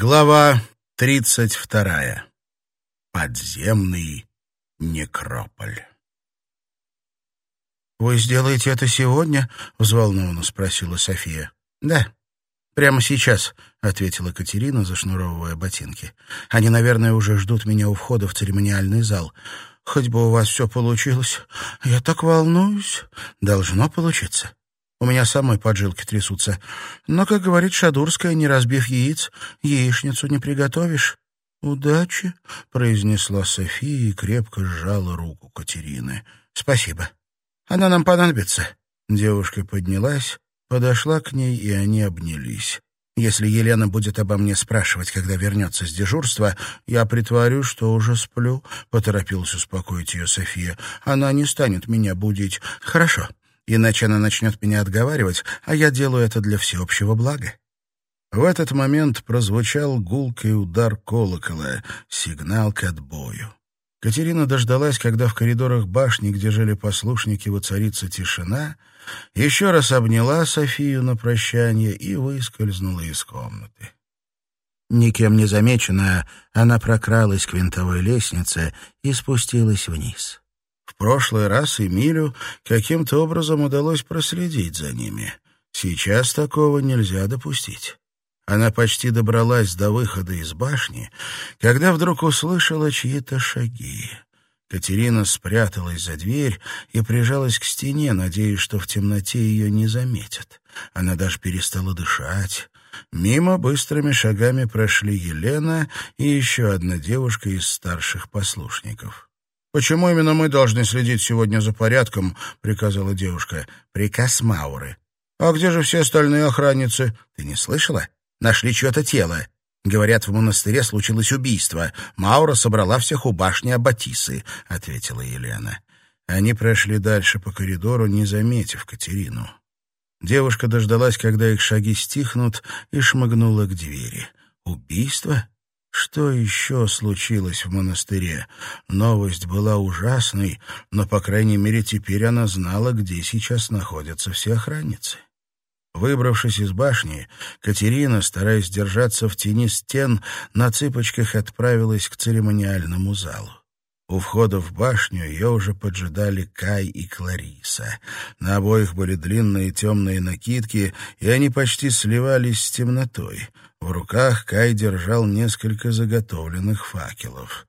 Глава тридцать вторая. Подземный некрополь. «Вы сделаете это сегодня?» — взволнованно спросила София. «Да, прямо сейчас», — ответила Катерина, зашнуровывая ботинки. «Они, наверное, уже ждут меня у входа в церемониальный зал. Хоть бы у вас все получилось. Я так волнуюсь. Должно получиться. У меня самой поджилки трясутся. Но, как говорит Шадурская, не разбив яиц, яичницу не приготовишь. «Удачи», — произнесла София и крепко сжала руку Катерины. «Спасибо. Она нам понадобится». Девушка поднялась, подошла к ней, и они обнялись. «Если Елена будет обо мне спрашивать, когда вернется с дежурства, я притворю, что уже сплю», — поторопилась успокоить ее София. «Она не станет меня будить». «Хорошо иначе она начнет меня отговаривать, а я делаю это для всеобщего блага. В этот момент прозвучал гулкий удар колокола, сигнал к отбою. Катерина дождалась, когда в коридорах башни, где жили послушники, воцарится тишина, еще раз обняла Софию на прощание и выскользнула из комнаты. Никем не замеченная, она прокралась к винтовой лестнице и спустилась вниз. Прошлый раз Эмилю каким-то образом удалось проследить за ними. Сейчас такого нельзя допустить. Она почти добралась до выхода из башни, когда вдруг услышала чьи-то шаги. Катерина спряталась за дверь и прижалась к стене, надеясь, что в темноте ее не заметят. Она даже перестала дышать. Мимо быстрыми шагами прошли Елена и еще одна девушка из старших послушников. «Почему именно мы должны следить сегодня за порядком?» — приказала девушка. «Приказ Мауры». «А где же все остальные охранницы?» «Ты не слышала? Нашли чье-то тело. Говорят, в монастыре случилось убийство. Маура собрала всех у башни Аббатисы», — ответила Елена. Они прошли дальше по коридору, не заметив Катерину. Девушка дождалась, когда их шаги стихнут, и шмыгнула к двери. «Убийство? Что еще случилось в монастыре? Новость была ужасной, но, по крайней мере, теперь она знала, где сейчас находятся все охранницы. Выбравшись из башни, Катерина, стараясь держаться в тени стен, на цыпочках отправилась к церемониальному залу. У входа в башню ее уже поджидали Кай и Клариса. На обоих были длинные темные накидки, и они почти сливались с темнотой. В руках Кай держал несколько заготовленных факелов.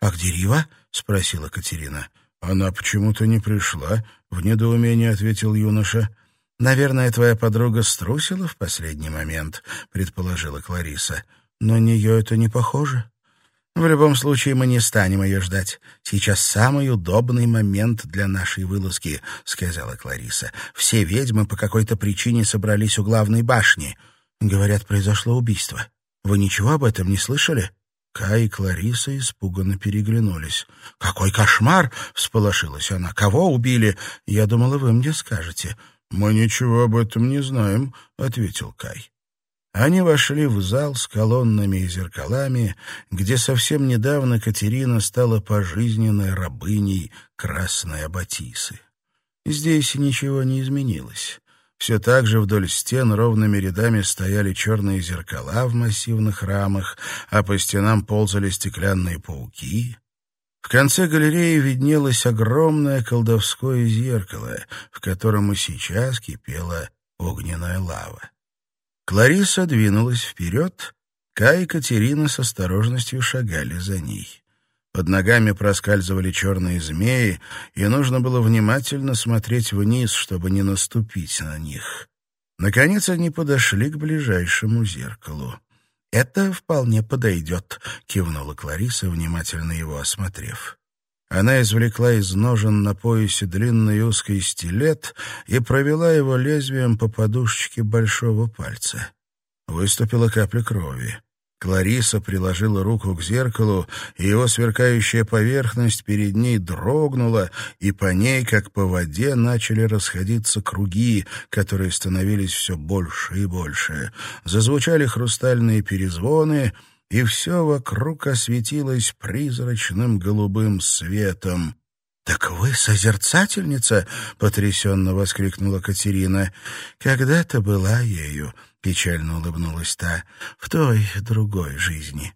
«А где Рива?» — спросила Катерина. «Она почему-то не пришла», — в недоумении ответил юноша. «Наверное, твоя подруга струсила в последний момент», — предположила Клариса. «На нее это не похоже». В любом случае мы не станем ее ждать. Сейчас самый удобный момент для нашей вылазки, сказала Клариса. Все ведьмы по какой-то причине собрались у главной башни. Говорят, произошло убийство. Вы ничего об этом не слышали? Кай и Клариса испуганно переглянулись. «Какой кошмар!» — всполошилась она. «Кого убили? Я думала, вы мне скажете». «Мы ничего об этом не знаем», — ответил Кай. Они вошли в зал с колоннами и зеркалами, где совсем недавно Катерина стала пожизненной рабыней красной аббатисы. Здесь ничего не изменилось. Все так же вдоль стен ровными рядами стояли черные зеркала в массивных рамах, а по стенам ползали стеклянные пауки. В конце галереи виднелось огромное колдовское зеркало, в котором и сейчас кипела огненная лава. Клариса двинулась вперед, Кай и Катерина с осторожностью шагали за ней. Под ногами проскальзывали черные змеи, и нужно было внимательно смотреть вниз, чтобы не наступить на них. Наконец они подошли к ближайшему зеркалу. «Это вполне подойдет», — кивнула Клариса, внимательно его осмотрев. Она извлекла из ножен на поясе длинный узкий стилет и провела его лезвием по подушечке большого пальца. Выступила капля крови. Клариса приложила руку к зеркалу, и его сверкающая поверхность перед ней дрогнула, и по ней, как по воде, начали расходиться круги, которые становились все больше и больше. Зазвучали хрустальные перезвоны — и все вокруг осветилось призрачным голубым светом. «Так вы созерцательница?» — потрясенно воскликнула Катерина. «Когда-то была ею», — печально улыбнулась та, — «в той другой жизни».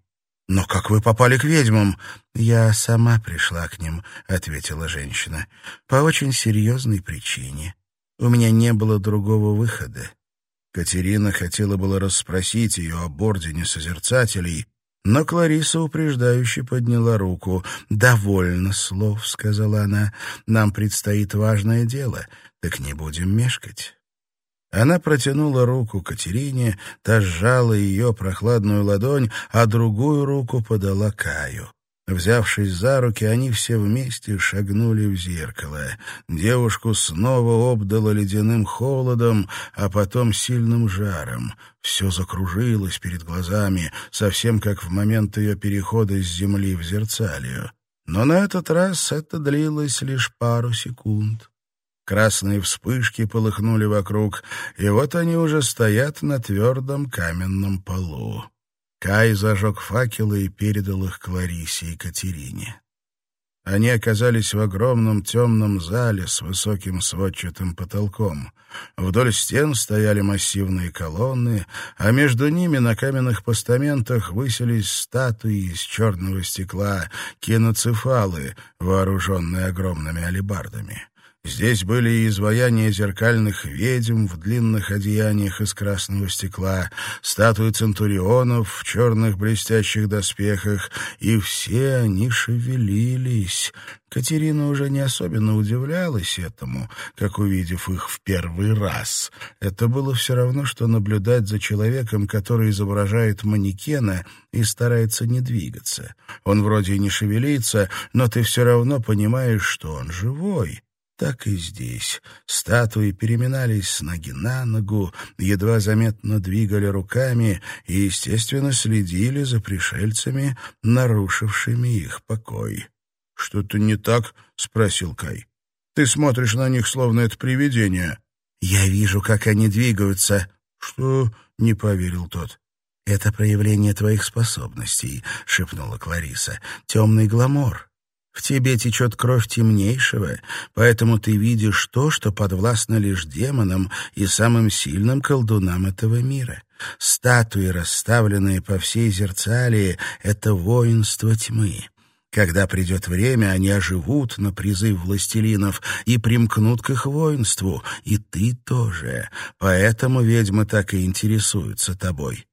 «Но как вы попали к ведьмам?» «Я сама пришла к ним», — ответила женщина, — «по очень серьезной причине. У меня не было другого выхода». Катерина хотела было расспросить ее об ордене созерцателей, но Клариса упреждающе подняла руку. «Довольно слов», — сказала она, — «нам предстоит важное дело, так не будем мешкать». Она протянула руку Катерине, та сжала ее прохладную ладонь, а другую руку подала Каю. Взявшись за руки, они все вместе шагнули в зеркало. Девушку снова обдало ледяным холодом, а потом сильным жаром. Все закружилось перед глазами, совсем как в момент ее перехода с земли в зерцалию. Но на этот раз это длилось лишь пару секунд. Красные вспышки полыхнули вокруг, и вот они уже стоят на твердом каменном полу. Кай зажег факелы и передал их Кларисе и Катерине. Они оказались в огромном темном зале с высоким сводчатым потолком. Вдоль стен стояли массивные колонны, а между ними на каменных постаментах высились статуи из черного стекла, киноцефалы, вооруженные огромными алебардами. Здесь были и изваяния зеркальных ведьм в длинных одеяниях из красного стекла, статуи центурионов в черных блестящих доспехах, и все они шевелились. Катерина уже не особенно удивлялась этому, как увидев их в первый раз. Это было все равно, что наблюдать за человеком, который изображает манекена и старается не двигаться. Он вроде и не шевелится, но ты все равно понимаешь, что он живой. Так и здесь. Статуи переминались с ноги на ногу, едва заметно двигали руками и, естественно, следили за пришельцами, нарушившими их покой. — Что-то не так? — спросил Кай. — Ты смотришь на них, словно это привидение. — Я вижу, как они двигаются. — Что? — не поверил тот. — Это проявление твоих способностей, — шепнула Клариса. — Темный гламор. В тебе течет кровь темнейшего, поэтому ты видишь то, что подвластно лишь демонам и самым сильным колдунам этого мира. Статуи, расставленные по всей зерцалии, — это воинство тьмы. Когда придет время, они оживут на призыв властелинов и примкнут к их воинству, и ты тоже. Поэтому ведьмы так и интересуются тобой.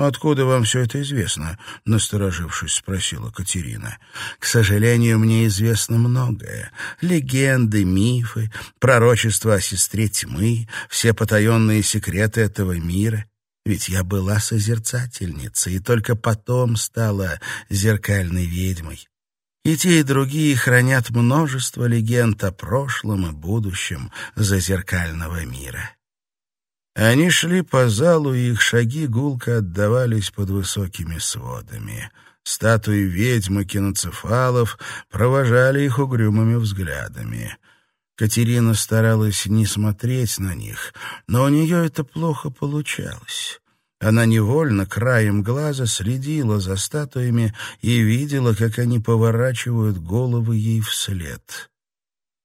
«Откуда вам все это известно?» — насторожившись, спросила Катерина. «К сожалению, мне известно многое. Легенды, мифы, пророчества о сестре тьмы, все потаенные секреты этого мира. Ведь я была созерцательницей, и только потом стала зеркальной ведьмой. И те, и другие хранят множество легенд о прошлом и будущем зазеркального мира». Они шли по залу, и их шаги гулко отдавались под высокими сводами. Статуи ведьм и киноцефалов провожали их угрюмыми взглядами. Катерина старалась не смотреть на них, но у нее это плохо получалось. Она невольно краем глаза следила за статуями и видела, как они поворачивают головы ей вслед.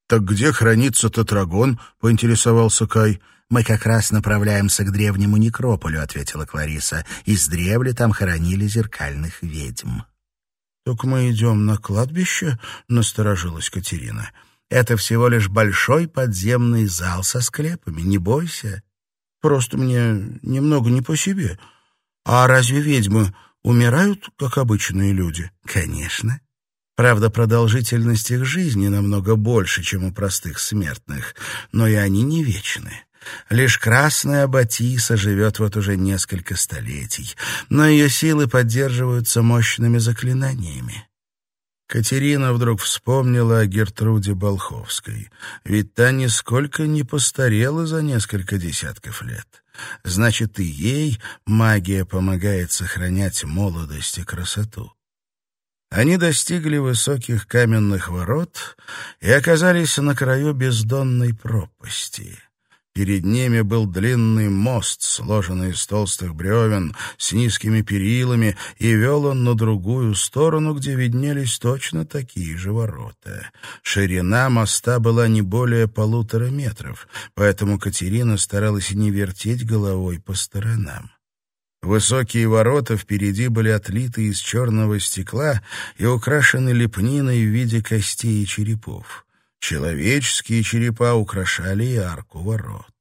«Так где хранится тетрагон?» — поинтересовался Кай. «Мы как раз направляемся к древнему некрополю», — ответила Клариса. «Издревле там хоронили зеркальных ведьм». «Так мы идем на кладбище?» — насторожилась Катерина. «Это всего лишь большой подземный зал со склепами, не бойся». «Просто мне немного не по себе. А разве ведьмы умирают, как обычные люди?» «Конечно. Правда, продолжительность их жизни намного больше, чем у простых смертных, но и они не вечны. Лишь красная Батиса живет вот уже несколько столетий, но ее силы поддерживаются мощными заклинаниями. Катерина вдруг вспомнила о Гертруде Болховской, ведь та нисколько не постарела за несколько десятков лет. Значит, и ей магия помогает сохранять молодость и красоту. Они достигли высоких каменных ворот и оказались на краю бездонной пропасти. Перед ними был длинный мост, сложенный из толстых бревен, с низкими перилами, и вел он на другую сторону, где виднелись точно такие же ворота. Ширина моста была не более полутора метров, поэтому Катерина старалась не вертеть головой по сторонам. Высокие ворота впереди были отлиты из черного стекла и украшены лепниной в виде костей и черепов. Человеческие черепа украшали и арку ворот.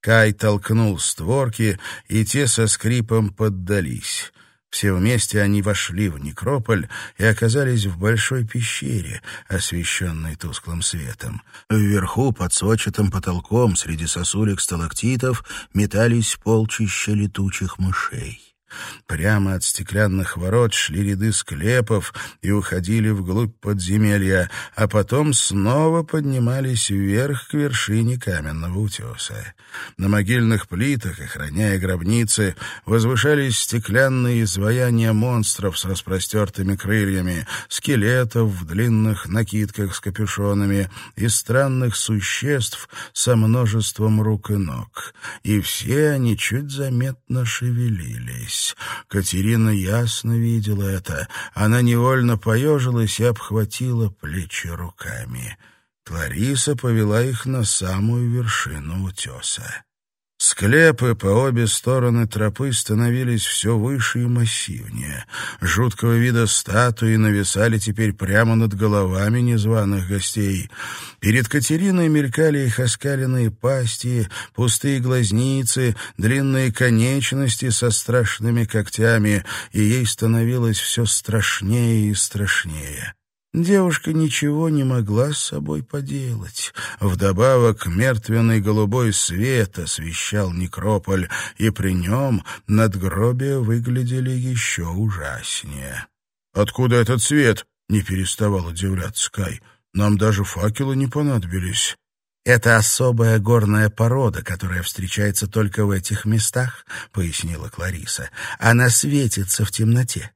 Кай толкнул створки, и те со скрипом поддались. Все вместе они вошли в некрополь и оказались в большой пещере, освещенной тусклым светом. Вверху, под сводчатым потолком, среди сосулек сталактитов, метались полчища летучих мышей. Прямо от стеклянных ворот шли ряды склепов и уходили вглубь подземелья, а потом снова поднимались вверх к вершине каменного утеса. На могильных плитах, охраняя гробницы, возвышались стеклянные изваяния монстров с распростертыми крыльями, скелетов в длинных накидках с капюшонами и странных существ со множеством рук и ног. И все они чуть заметно шевелились изменились. Катерина ясно видела это. Она невольно поежилась и обхватила плечи руками. Клариса повела их на самую вершину утеса. Склепы по обе стороны тропы становились все выше и массивнее. Жуткого вида статуи нависали теперь прямо над головами незваных гостей. Перед Катериной мелькали их оскаленные пасти, пустые глазницы, длинные конечности со страшными когтями, и ей становилось все страшнее и страшнее. Девушка ничего не могла с собой поделать. Вдобавок мертвенный голубой свет освещал некрополь, и при нем надгробия выглядели еще ужаснее. «Откуда этот свет?» — не переставал удивляться Кай. «Нам даже факелы не понадобились». «Это особая горная порода, которая встречается только в этих местах», — пояснила Клариса. «Она светится в темноте.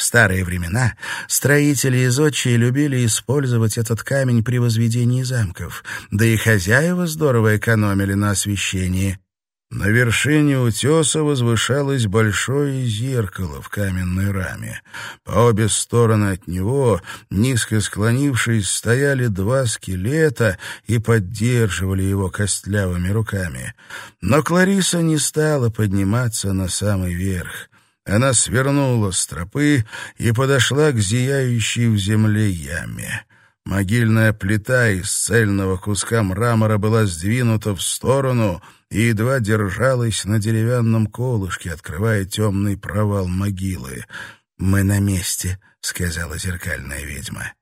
В старые времена строители и зодчие любили использовать этот камень при возведении замков, да и хозяева здорово экономили на освещении. На вершине утеса возвышалось большое зеркало в каменной раме. По обе стороны от него, низко склонившись, стояли два скелета и поддерживали его костлявыми руками. Но Клариса не стала подниматься на самый верх. Она свернула с тропы и подошла к зияющей в земле яме. Могильная плита из цельного куска мрамора была сдвинута в сторону и едва держалась на деревянном колышке, открывая темный провал могилы. «Мы на месте», — сказала зеркальная ведьма.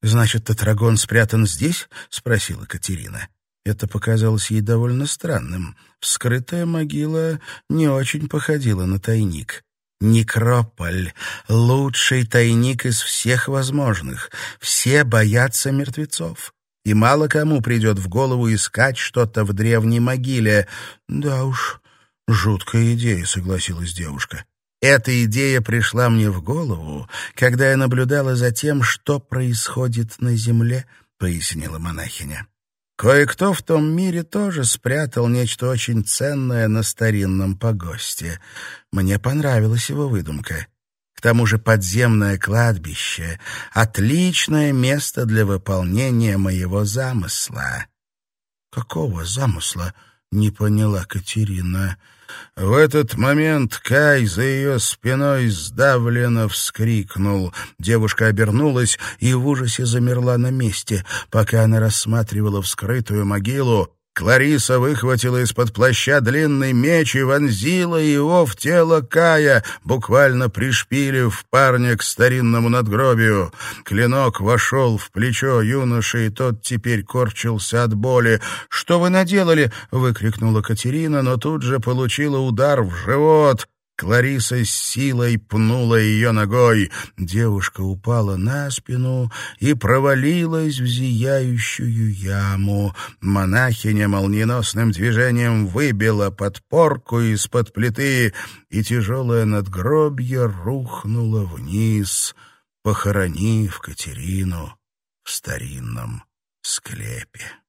«Значит, Татрагон спрятан здесь?» — спросила Катерина. Это показалось ей довольно странным. Вскрытая могила не очень походила на тайник. Некрополь — лучший тайник из всех возможных. Все боятся мертвецов. И мало кому придет в голову искать что-то в древней могиле. Да уж, жуткая идея, согласилась девушка. Эта идея пришла мне в голову, когда я наблюдала за тем, что происходит на земле, пояснила монахиня. Кое-кто в том мире тоже спрятал нечто очень ценное на старинном погосте. Мне понравилась его выдумка. К тому же подземное кладбище — отличное место для выполнения моего замысла. «Какого замысла?» — не поняла Катерина. В этот момент Кай за ее спиной сдавленно вскрикнул. Девушка обернулась и в ужасе замерла на месте, пока она рассматривала вскрытую могилу, Клариса выхватила из-под плаща длинный меч и вонзила его в тело Кая, буквально пришпилив парня к старинному надгробию. Клинок вошел в плечо юноши, и тот теперь корчился от боли. «Что вы наделали?» — выкрикнула Катерина, но тут же получила удар в живот. Клариса с силой пнула ее ногой. Девушка упала на спину и провалилась в зияющую яму. Монахиня молниеносным движением выбила подпорку из-под плиты, и тяжелое надгробье рухнуло вниз, похоронив Катерину в старинном склепе.